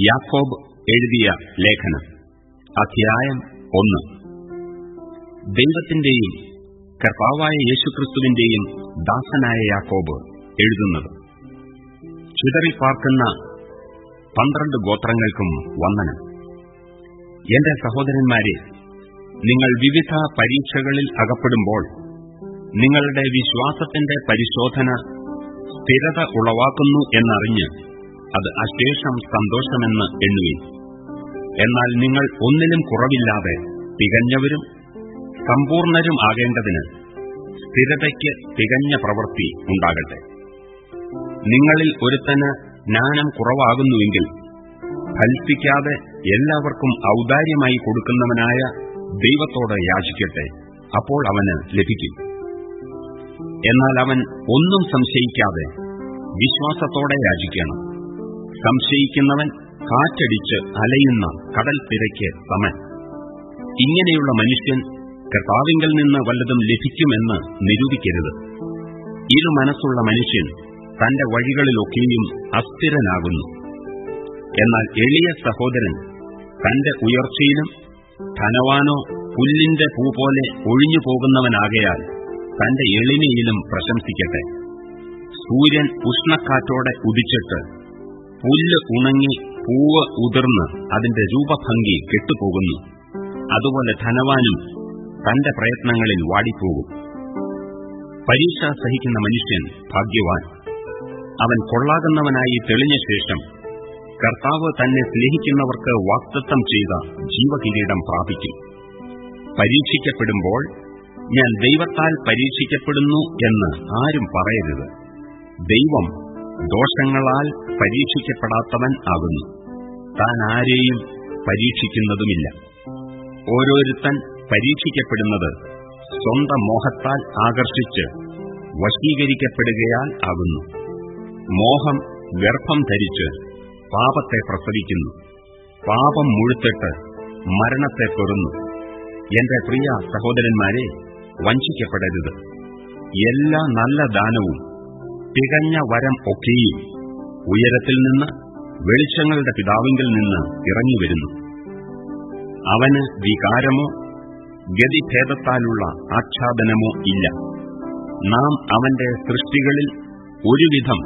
യാക്കോബ് എഴുതിയ ലേഖനം അധ്യായം ഒന്ന്. ദൈവത്തിന്റെയും കർത്താവായ യേശുക്രിസ്തുവിന്റെയും ദാസനായ യാക്കോബ് എഴുതുന്നത്. ചിതറിപ്പാർക്കുന്ന പന്ത്രണ്ട് ഗോത്രങ്ങൾക്കും വന്ദനം. എന്റെ സഹോദരന്മാരെ നിങ്ങൾ വിവിധ പരീക്ഷകളിൽ അകപ്പെടുമ്പോൾ നിങ്ങളുടെ വിശ്വാസത്തിന്റെ പരിശോധന സ്ഥിരത ഉളവാക്കുന്നു എന്നറിഞ്ഞ് അത് അശേഷം സന്തോഷമെന്ന് എണ്ണുവിൻ. എന്നാൽ നിങ്ങൾ ഒന്നിലും കുറവില്ലാതെ തികഞ്ഞവരും സമ്പൂർണരും ആകേണ്ടതിന് സ്ഥിരതയ്ക്ക് തികഞ്ഞ പ്രവൃത്തി ഉണ്ടാകട്ടെ. നിങ്ങളിൽ ഒരുത്തന് ജ്ഞാനം കുറവാകുന്നുവെങ്കിൽ ഫലിപ്പിക്കാതെ എല്ലാവർക്കും ഔദാര്യമായി കൊടുക്കുന്നവനായ ദൈവത്തോട് യാചിക്കട്ടെ അപ്പോൾ അവന് ലഭിക്കും. എന്നാൽ അവൻ ഒന്നും സംശയിക്കാതെ വിശ്വാസത്തോടെ യാചിക്കണം. സംശയിക്കുന്നവൻ കാറ്റടിച്ച് അലയുന്ന കടൽ തിരയ്ക്ക് സമൻ. ഇങ്ങനെയുള്ള മനുഷ്യൻ കർത്താവിങ്കിൽ നിന്ന് വല്ലതും ലഭിക്കുമെന്ന് നിരൂപിക്കരുത്. ഇരു മനസ്സുള്ള മനുഷ്യൻ തന്റെ വഴികളിലൊക്കെയും അസ്ഥിരനാകുന്നു. എന്നാൽ എളിയ സഹോദരൻ തന്റെ ഉയർച്ചയിലും ധനവാനോ പുല്ലിന്റെ പൂ പോലെ ഒഴിഞ്ഞു പോകുന്നവനാകയാൽ തന്റെ എളിമയിലും പ്രശംസിക്കട്ടെ. സൂര്യൻ ഉഷ്ണക്കാറ്റോടെ ഉദിച്ചിട്ട് പുല്ല് ഉണങ്ങി പൂവ് ഉതിർന്ന് അതിന്റെ രൂപഭംഗി കെട്ടുപോകുന്നു. അതുപോലെ ധനവാനും തന്റെ പ്രയത്നങ്ങളിൽ വാടിപ്പോകും. പരീക്ഷ സഹിക്കുന്ന മനുഷ്യൻ ഭാഗ്യവാൻ. അവൻ കൊള്ളാകുന്നവനായി തെളിഞ്ഞ ശേഷം കർത്താവ് തന്നെ സ്നേഹിക്കുന്നവർക്ക് വാക്തത്വം ചെയ്ത ജീവകിരീടം പ്രാപിക്കും. പരീക്ഷിക്കപ്പെടുമ്പോൾ ഞാൻ ദൈവത്താൽ പരീക്ഷിക്കപ്പെടുന്നു എന്ന് ആരും പറയരുത്. ദൈവം ദോഷങ്ങളാൽ പരീക്ഷിക്കപ്പെടാത്തവൻ ആകുന്നു. താൻ ആരെയും പരീക്ഷിക്കുന്നതുമില്ല. ഓരോരുത്തൻ പരീക്ഷിക്കപ്പെടുന്നത് സ്വന്തം മോഹത്താൽ ആകർഷിച്ച് വശീകരിക്കപ്പെടുകയാൽ ആകുന്നു. മോഹം ഗർഭം ധരിച്ച് പാപത്തെ പ്രസവിക്കുന്നു. പാപം മുഴുത്തിട്ട് മരണത്തെ പെറുന്നു എന്റെ പ്രിയ സഹോദരന്മാരെ വഞ്ചിക്കപ്പെടരുത്. എല്ലാ നല്ല ദാനവും തികഞ്ഞ വരം ഒക്കെയും ഉയരത്തിൽ നിന്ന് വെളിച്ചങ്ങളുടെ പിതാവിങ്കിൽ നിന്ന് ഇറങ്ങിവരുന്നു. അവന് വികാരമോ ഗതിഭേദത്താലുള്ള ആച്ഛാദനമോ ഇല്ല. നാം അവന്റെ സൃഷ്ടികളിൽ ഒരുവിധം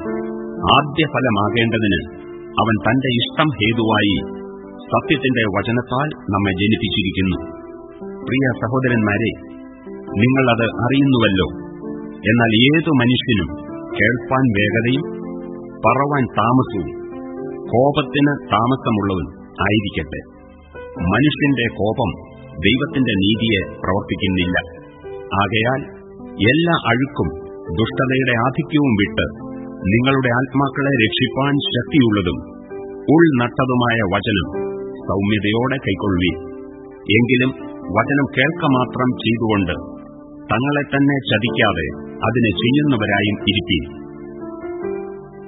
ആദ്യഫലമാകേണ്ടതിന് അവൻ തന്റെ ഇഷ്ടം ഹേതുവായി സത്യത്തിന്റെ വചനത്താൽ നമ്മെ ജനിപ്പിച്ചിരിക്കുന്നു. പ്രിയ സഹോദരന്മാരെ നിങ്ങളത് അറിയുന്നുവല്ലോ. എന്നാൽ ഏതു മനുഷ്യനും കേൾപ്പാൻ വേഗതയും പറവാൻ താമസവും കോപത്തിന് താമസമുള്ളവൻ ആയിരിക്കട്ടെ. മനുഷ്യന്റെ കോപം ദൈവത്തിന്റെ നീതിയെ പ്രവർത്തിക്കുന്നില്ല. ആകയാൽ എല്ലാ അഴുക്കും ദുഷ്ടതയുടെ ആധിക്യവും വിട്ട് നിങ്ങളുടെ ആത്മാക്കളെ രക്ഷിപ്പാൻ ശക്തിയുള്ളതും ഉൾനട്ടതുമായ വചനം സൗമ്യതയോടെ കൈക്കൊള്ളി എങ്കിലും വചനം കേൾക്ക മാത്രം ചെയ്തുകൊണ്ട് തങ്ങളെ തന്നെ ചതിക്കാതെ അതിനെ ചെയ്യുന്നവരായും ഇരിപ്പീൻ.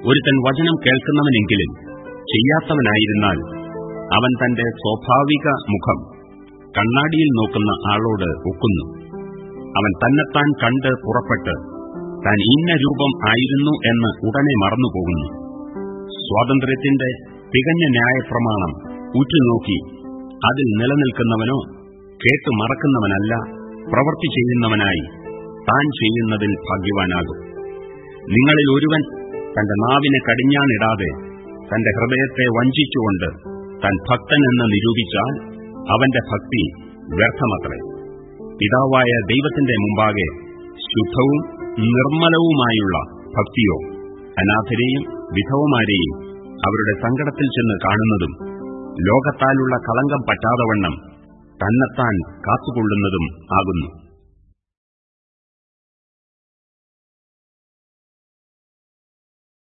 ഒരുത്തൻ വചനം കേൾക്കുന്നവനെങ്കിലും ചെയ്യാത്തവനായിരുന്നാൽ അവൻ തന്റെ സ്വാഭാവിക മുഖം കണ്ണാടിയിൽ നോക്കുന്ന ആളോട് ഒക്കുന്നു. അവൻ തന്നെത്താൻ കണ്ട് പുറപ്പെട്ട് താൻ ഇന്ന രൂപം ആയിരുന്നു എന്ന് ഉടനെ മറന്നുപോകുന്നു. സ്വാതന്ത്ര്യത്തിന്റെ തികഞ്ഞ ന്യായപ്രമാണം ഉറ്റുനോക്കി അതിൽ നിലനിൽക്കുന്നവനോ കേട്ടു മറക്കുന്നവനല്ല പ്രവർത്തി ചെയ്യുന്നവനായി താൻ ചെയ്യുന്നതിൽ ഭാഗ്യവാനാകും. നിങ്ങളിൽ ഒരുവൻ തന്റെ നാവിനെ കടിഞ്ഞാണിടാതെ തന്റെ ഹൃദയത്തെ വഞ്ചിച്ചുകൊണ്ട് താൻ ഭക്തനെന്ന് നിരൂപിച്ചാൽ അവന്റെ ഭക്തി വ്യർത്ഥമത്രേ. പിതാവായ ദൈവത്തിന്റെ മുമ്പാകെ ശുദ്ധവും നിർമ്മലവുമായുള്ള ഭക്തിയോ അനാഥരെയും വിധവമാരെയും അവരുടെ സങ്കടത്തിൽ ചെന്ന് കാണുന്നതും ലോകത്താലുള്ള കളങ്കം പറ്റാതവണ്ണം തന്നെത്താൻ കാത്തുകൊള്ളുന്നതും ആകുന്നു.